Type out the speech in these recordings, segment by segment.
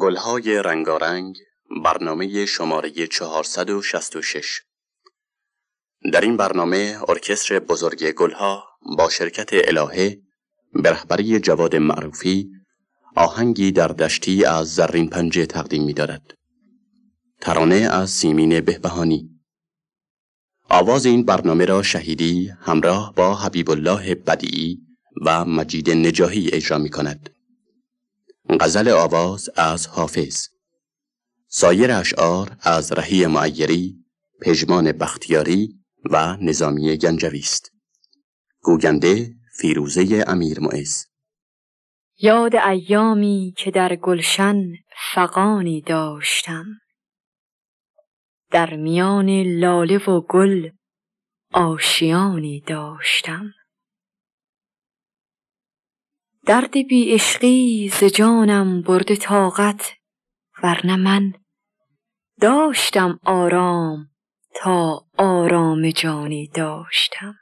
گلهای رنگارنگ برنامه شماره 466 در این برنامه ارکستر بزرگ گلها با شرکت الهه به رهبری جواد معروفی آهنگی در دشتی از زرین پنجه تقدیم می دارد. ترانه از سیمین بهبهانی آواز این برنامه را شهیدی همراه با حبیب الله بدیعی و مجید نجاهی اجرا می کند. غزل آواز از حافظ. سایر اشعار از رهی معیری پژمان بختیاری و نظامی گنجوی است. گوگنده فیروزه امیر معز. یاد ایامی که در گلشن فقانی داشتم. در میان لاله و گل آشیانی داشتم. درد بی عشقی ز جانم برده طاقت ورنه من داشتم آرام تا آرام جانی داشتم.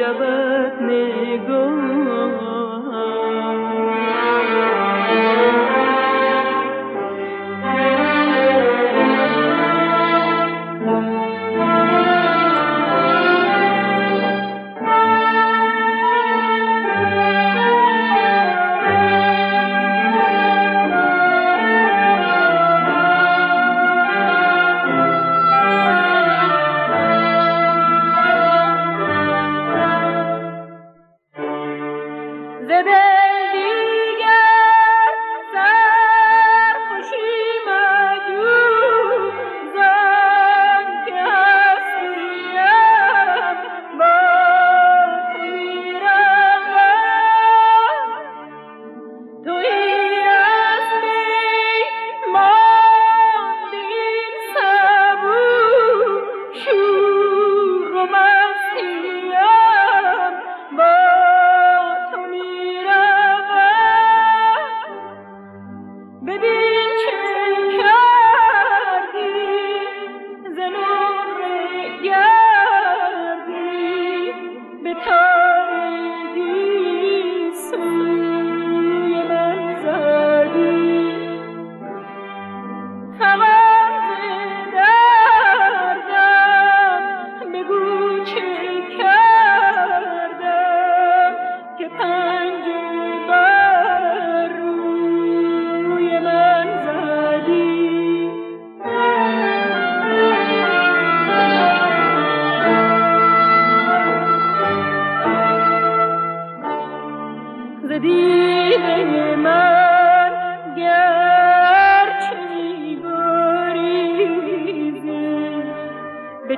जब ने गो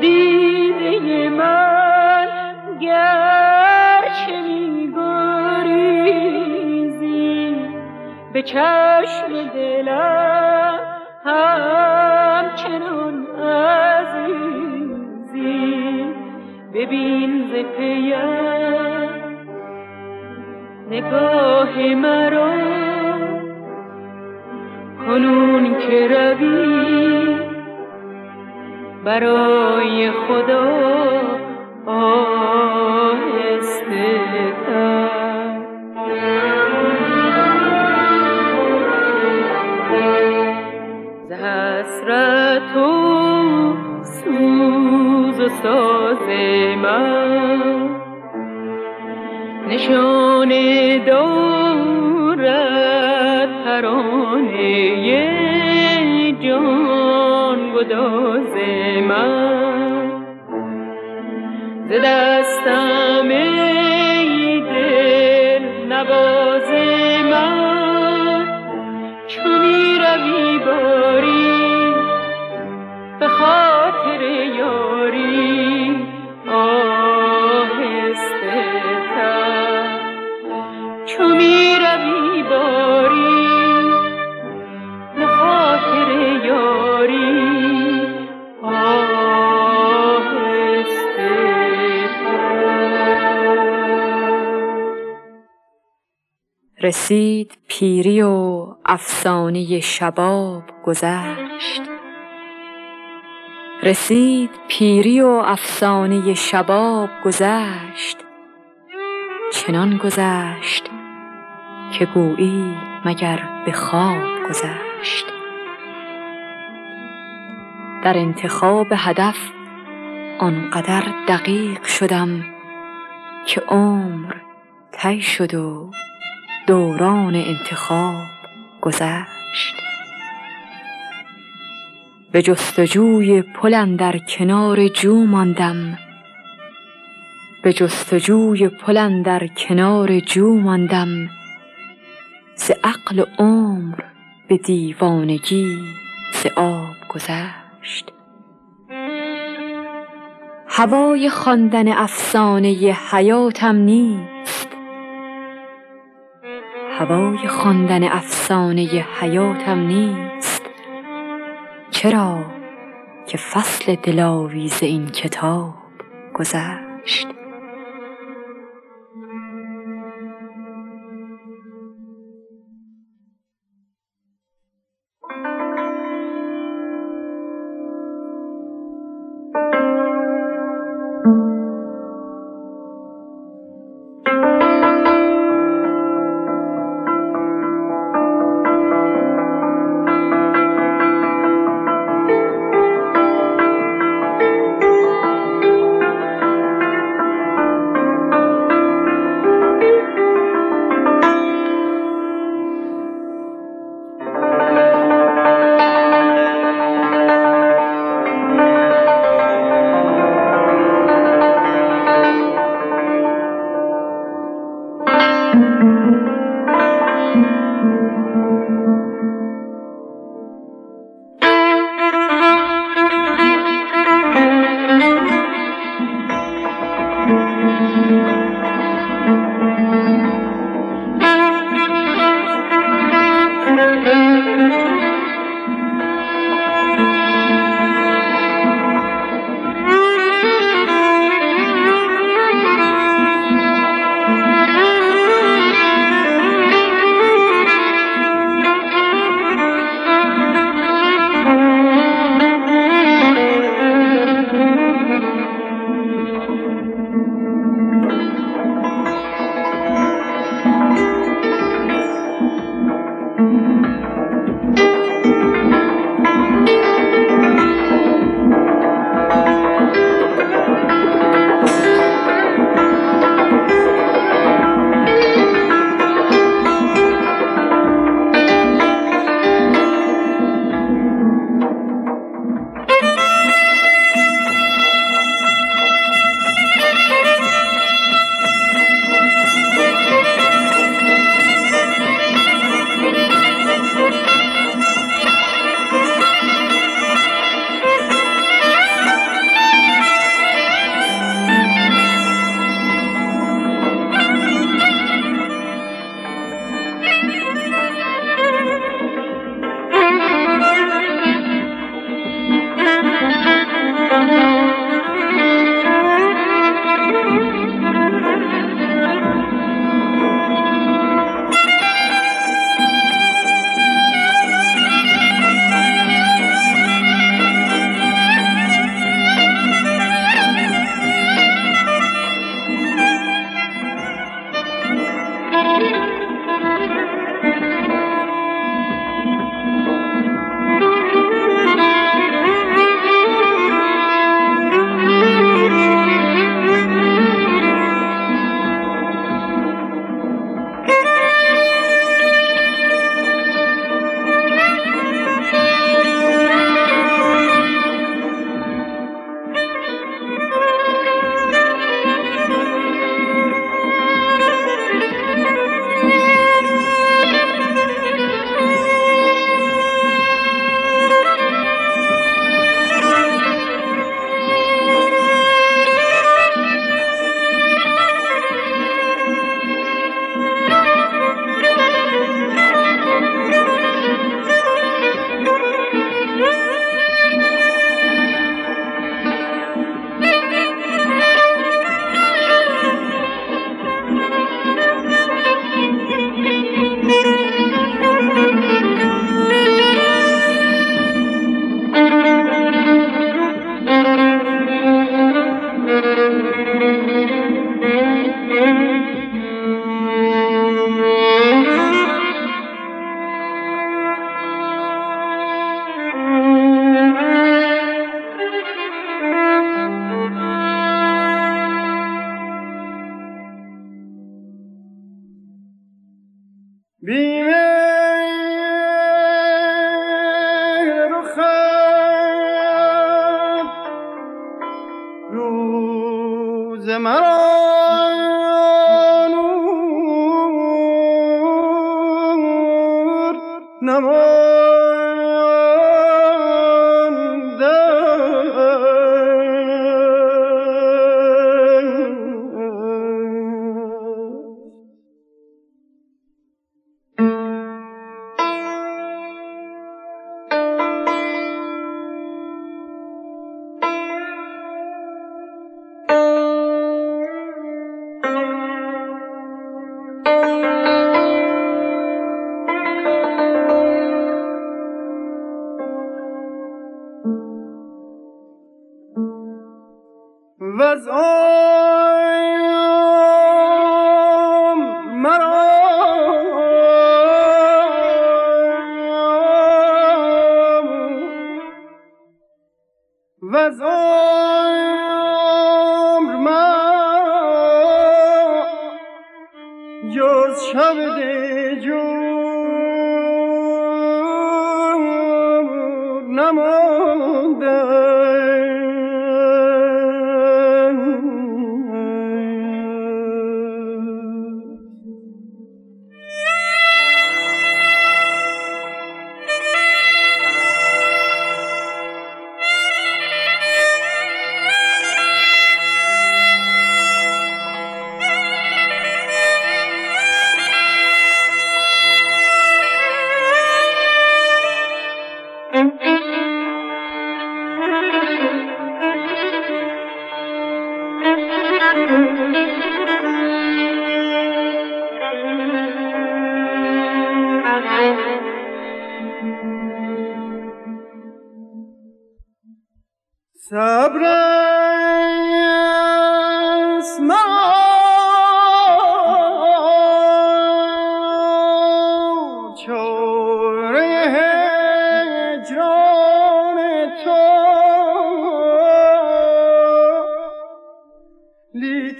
دیده من گرچه میگریزی به چشم دلم همچنان عزیزی. ببین ز نگاه مرا کنون که روی آهسته ز حسرت و سوز و ساز من نشان دارد ترانه جان گداز من رسید پیری و افسانه شباب گذشت. رسید پیری و افسانه شباب گذشت. چنان گذشت که گویی مگر به خواب گذشت. در انتخاب هدف آنقدر دقیق شدم که عمر طی شد و دوران انتخاب گذشت. به جستجوی پل در کنار جو ماندم. به جستجوی پل در کنار جو ماندم. ز عقل عمر به دیوانگی ز آب گذشت. هوای خواندن افسانه حیاتم نیست. هوای خواندن افسانه حیاتم نیست. چرا که فصل دلاویز این کتاب گذشت؟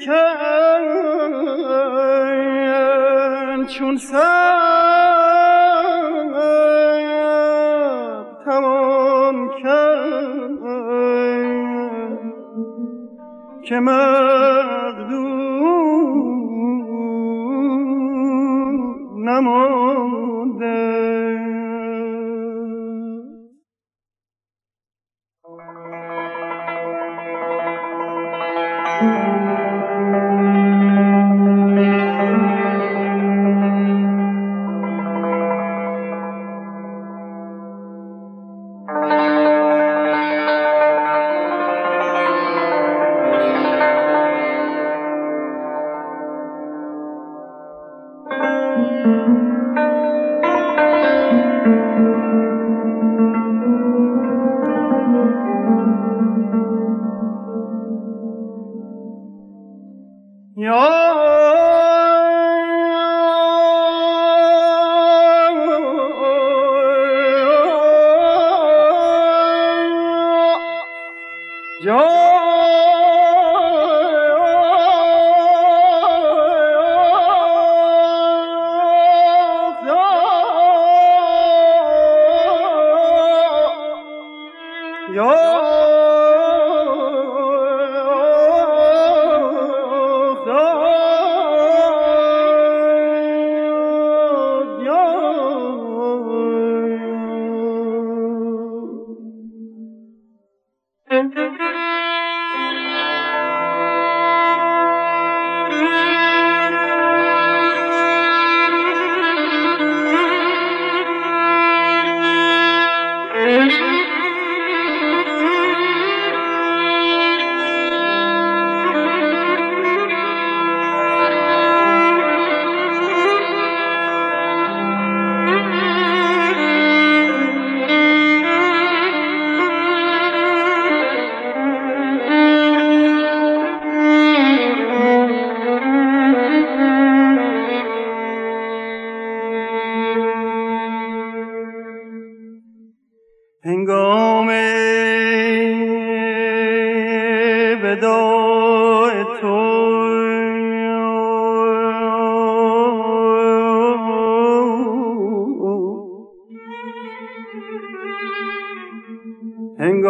کن چون سر تمام کن که من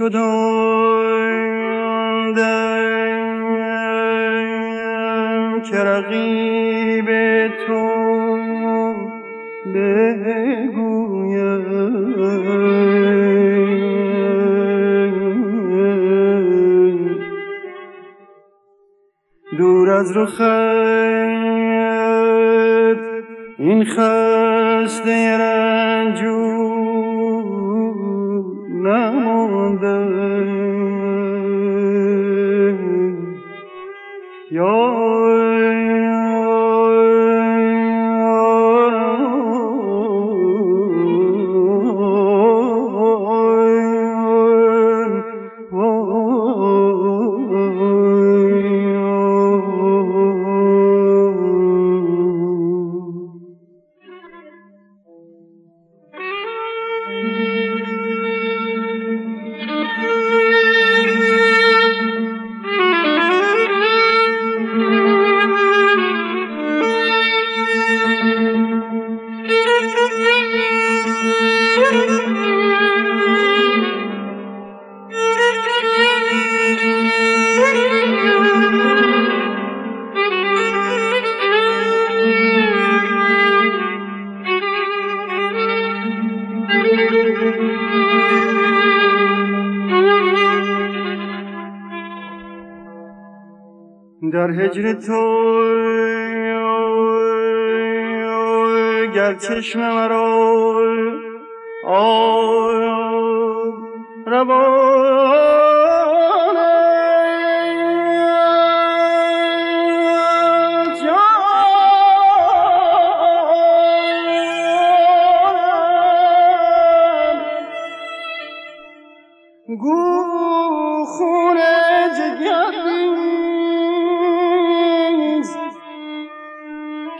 شدم که رقیب تو بگویم دور از رخت این خسته مانده یا در هجر تو گر چشم مرا آب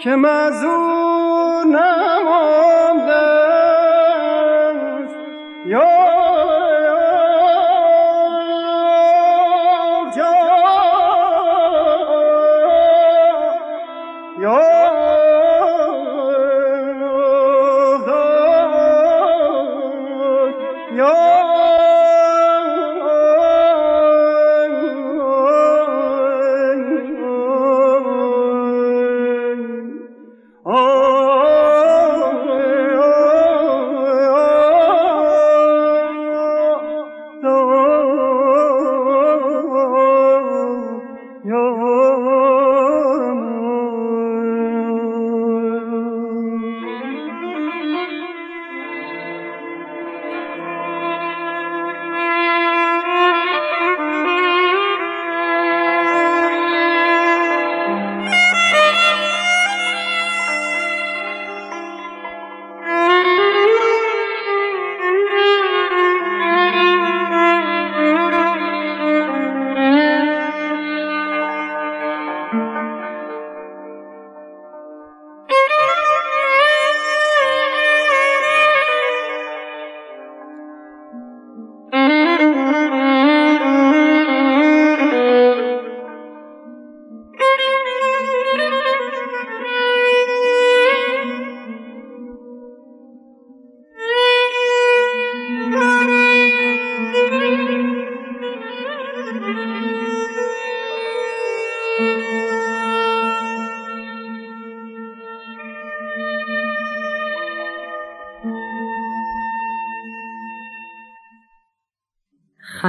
که مزون نمانده یا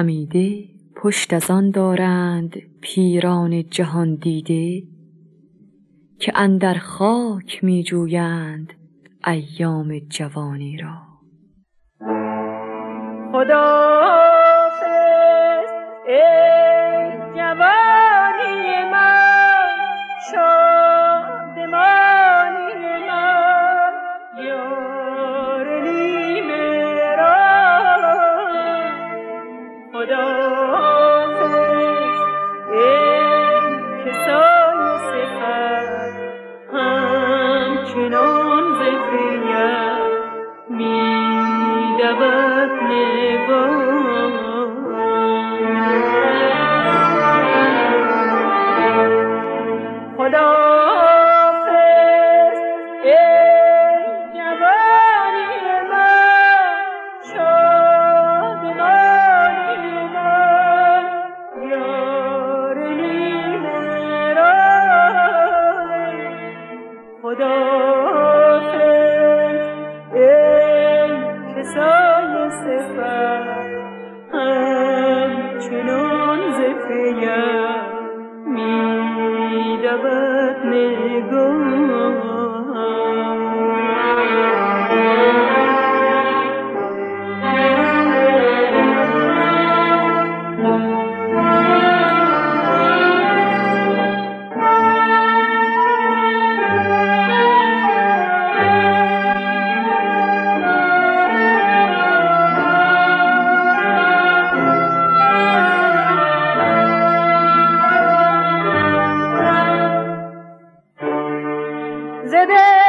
خمیده پشت از آن دارند پیران جهان دیده که اندر خاک می جویند ایام جوانی را. خدا ای جوانی من شاد যেদের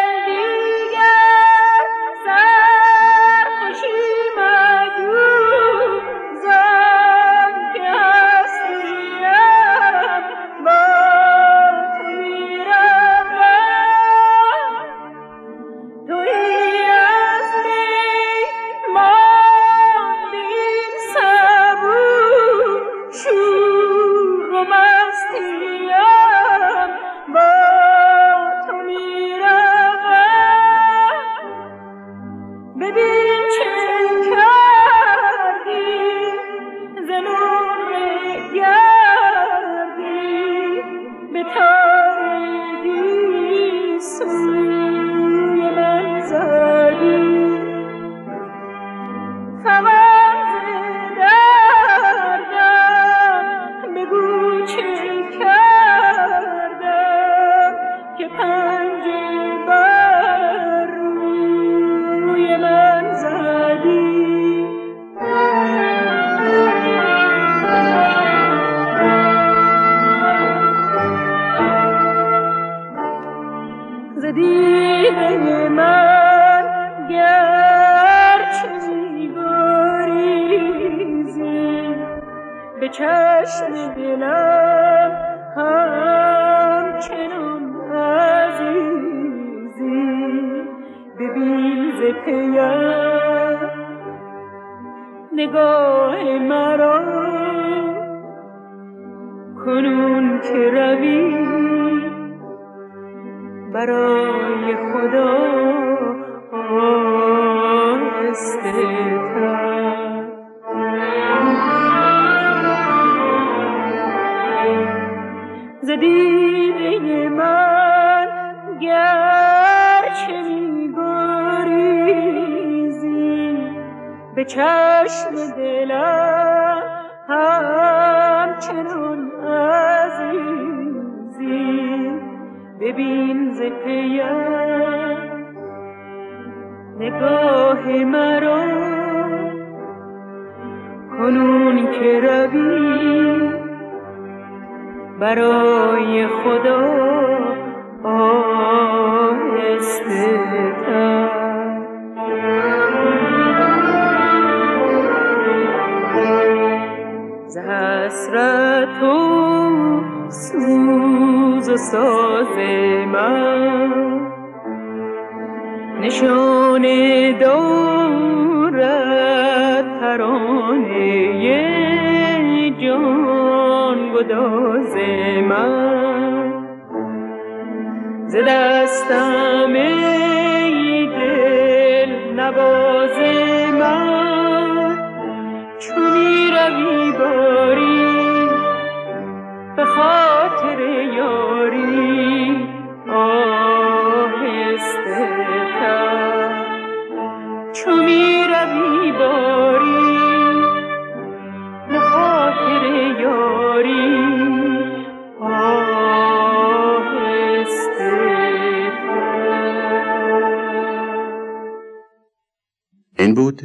زدیده من گرچه میگریزی به چشم دلم همچنان عزیزی. ببین ز نگاه مرا. کنون که روی برای خدا آهسته ز حسرت و سوز و ساز من نشان دارد. ترانه گداز من. ز دستم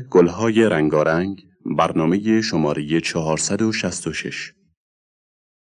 گلهای رنگارنگ برنامه شماره 466